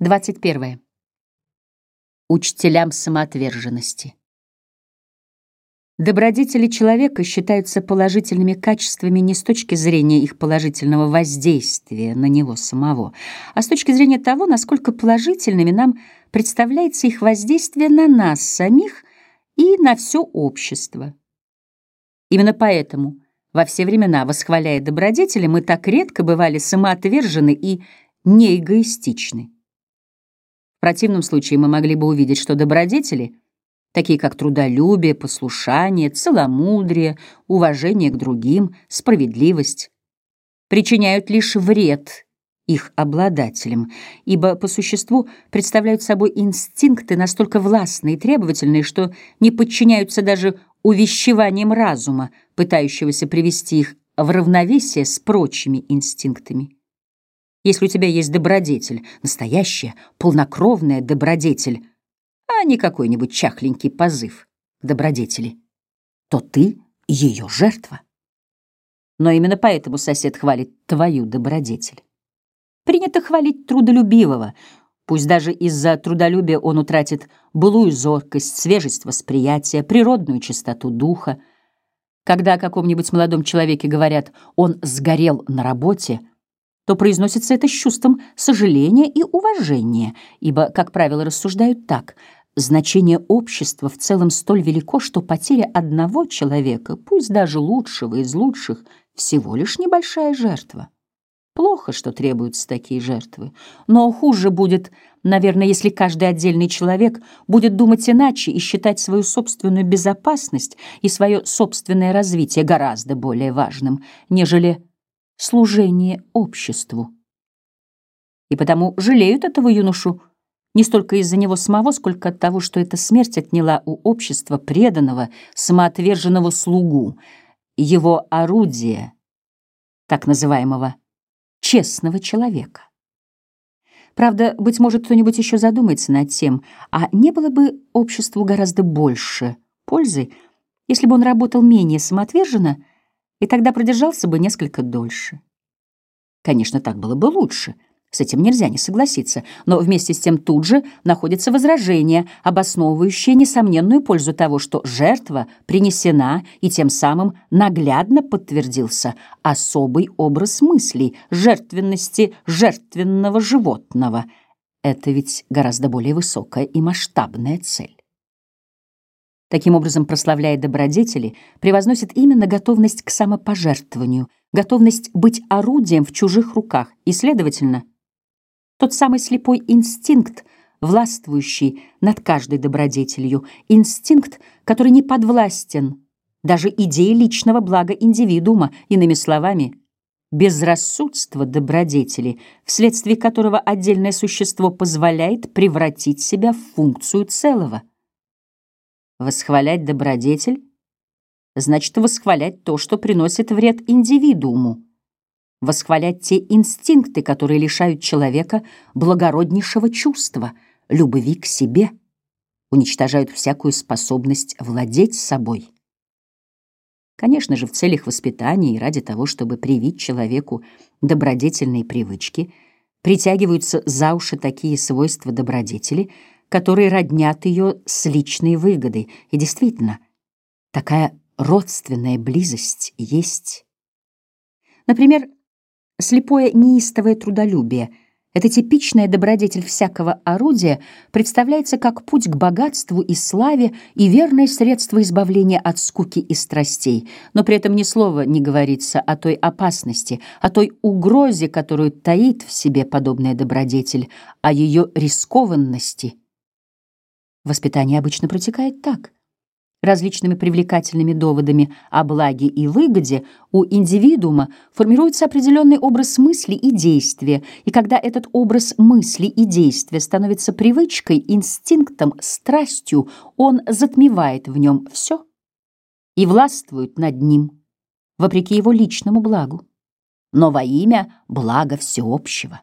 21. Учителям самоотверженности. Добродетели человека считаются положительными качествами не с точки зрения их положительного воздействия на него самого, а с точки зрения того, насколько положительными нам представляется их воздействие на нас самих и на все общество. Именно поэтому во все времена, восхваляя добродетели, мы так редко бывали самоотвержены и неэгоистичны. В противном случае мы могли бы увидеть, что добродетели, такие как трудолюбие, послушание, целомудрие, уважение к другим, справедливость, причиняют лишь вред их обладателям, ибо по существу представляют собой инстинкты настолько властные и требовательные, что не подчиняются даже увещеваниям разума, пытающегося привести их в равновесие с прочими инстинктами. Если у тебя есть добродетель, настоящая, полнокровная добродетель, а не какой-нибудь чахленький позыв к добродетели, то ты ее жертва. Но именно поэтому сосед хвалит твою добродетель. Принято хвалить трудолюбивого, пусть даже из-за трудолюбия он утратит былую зоркость, свежесть восприятия, природную чистоту духа. Когда о каком-нибудь молодом человеке говорят «он сгорел на работе», то произносится это с чувством сожаления и уважения, ибо, как правило, рассуждают так – значение общества в целом столь велико, что потеря одного человека, пусть даже лучшего из лучших, всего лишь небольшая жертва. Плохо, что требуются такие жертвы, но хуже будет, наверное, если каждый отдельный человек будет думать иначе и считать свою собственную безопасность и свое собственное развитие гораздо более важным, нежели служение обществу. И потому жалеют этого юношу не столько из-за него самого, сколько от того, что эта смерть отняла у общества преданного, самоотверженного слугу, его орудие, так называемого честного человека. Правда, быть может, кто-нибудь еще задумается над тем, а не было бы обществу гораздо больше пользы, если бы он работал менее самоотверженно и тогда продержался бы несколько дольше. Конечно, так было бы лучше. С этим нельзя не согласиться, но вместе с тем тут же находится возражение, обосновывающее несомненную пользу того, что жертва принесена, и тем самым наглядно подтвердился особый образ мыслей жертвенности жертвенного животного. Это ведь гораздо более высокая и масштабная цель. Таким образом, прославляя добродетели, превозносит именно готовность к самопожертвованию, готовность быть орудием в чужих руках и, следовательно, тот самый слепой инстинкт, властвующий над каждой добродетелью, инстинкт, который не подвластен даже идее личного блага индивидуума, иными словами, безрассудство добродетели, вследствие которого отдельное существо позволяет превратить себя в функцию целого. Восхвалять добродетель? Значит восхвалять то, что приносит вред индивидууму, восхвалять те инстинкты, которые лишают человека благороднейшего чувства, любви к себе, уничтожают всякую способность владеть собой. Конечно же, в целях воспитания и ради того, чтобы привить человеку добродетельные привычки, притягиваются за уши такие свойства добродетели — которые роднят ее с личной выгодой. И действительно, такая родственная близость есть. Например, слепое неистовое трудолюбие — это типичная добродетель всякого орудия представляется как путь к богатству и славе и верное средство избавления от скуки и страстей, но при этом ни слова не говорится о той опасности, о той угрозе, которую таит в себе подобная добродетель, о ее рискованности — Воспитание обычно протекает так. Различными привлекательными доводами о благе и выгоде у индивидуума формируется определенный образ мысли и действия, и когда этот образ мысли и действия становится привычкой, инстинктом, страстью, он затмевает в нем все и властвует над ним, вопреки его личному благу, но во имя блага всеобщего.